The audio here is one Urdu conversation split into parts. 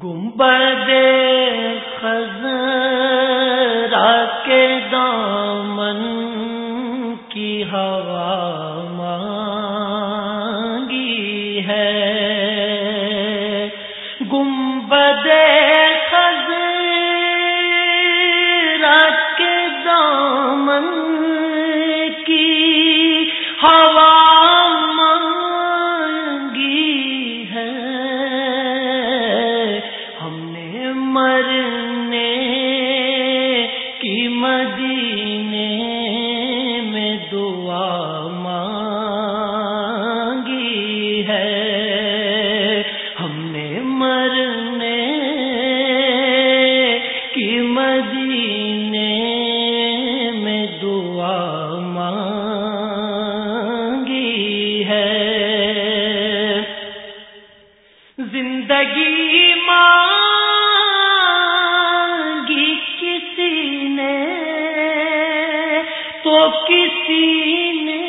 گنبد خزرا کے دامن کی ہوا مانگی ہے۔ گنبد خزرا کے دامن دعا مانگی ہے۔ ہم نے مرنے کی مدینے میں دعا مانگی ہے۔ زندگی ماں کسی نے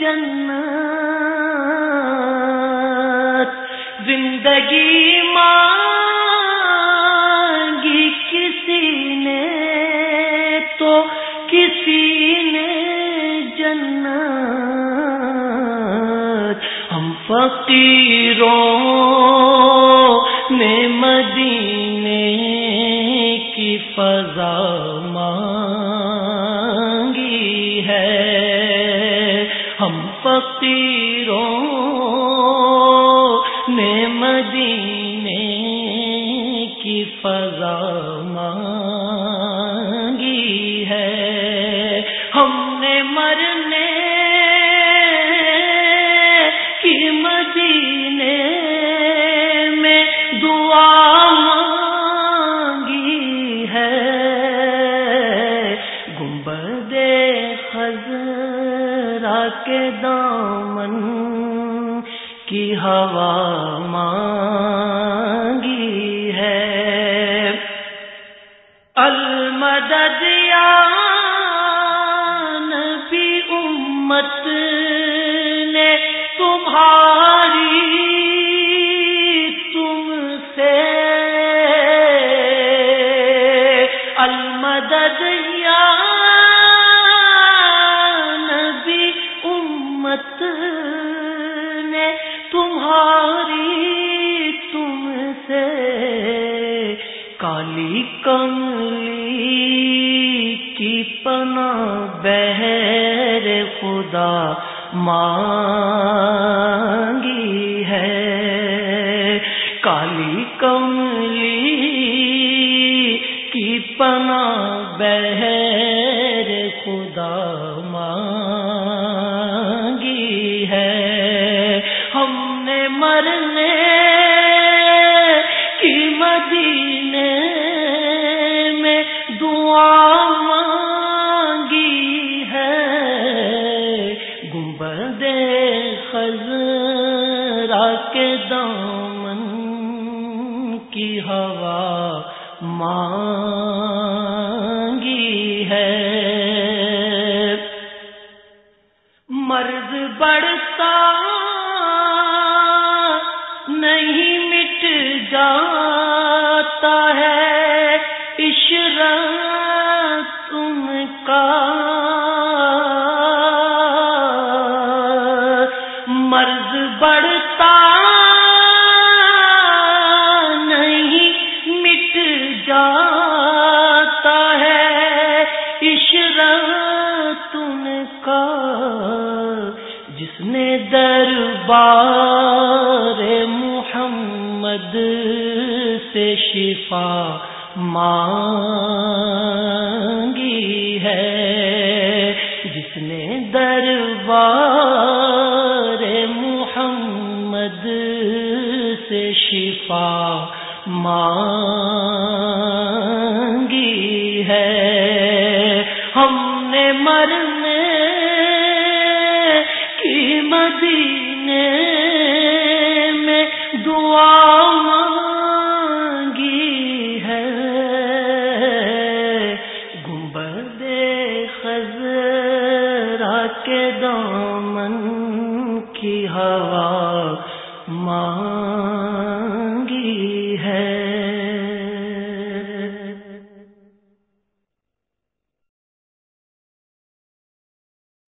جنت زندگی مانگی، کسی نے تو کسی نے جنت۔ ہم فقیروں نے مدینے کی فضا فقیروں نے مدینے کی فضا ماں کے دامن کی ہوا مانگی ہے۔ المدد یا نبی امت نے تمہاری تم سے المدد یا امت نے تمہاری تم سے کالی کملی کی پنا بہر خدا مانگی ہے۔ کالی کملی کی پنا بہر خدا مانگی مرنے کی مدینے میں دعا مانگی ہے۔ گنبد خزرا کے دامن کی ہوا مانگی دربار محمد سے شفا مانگی ہے۔ جس نے دربار محمد سے شفا مانگی ہے۔ ہم نے مرنے کی مدینے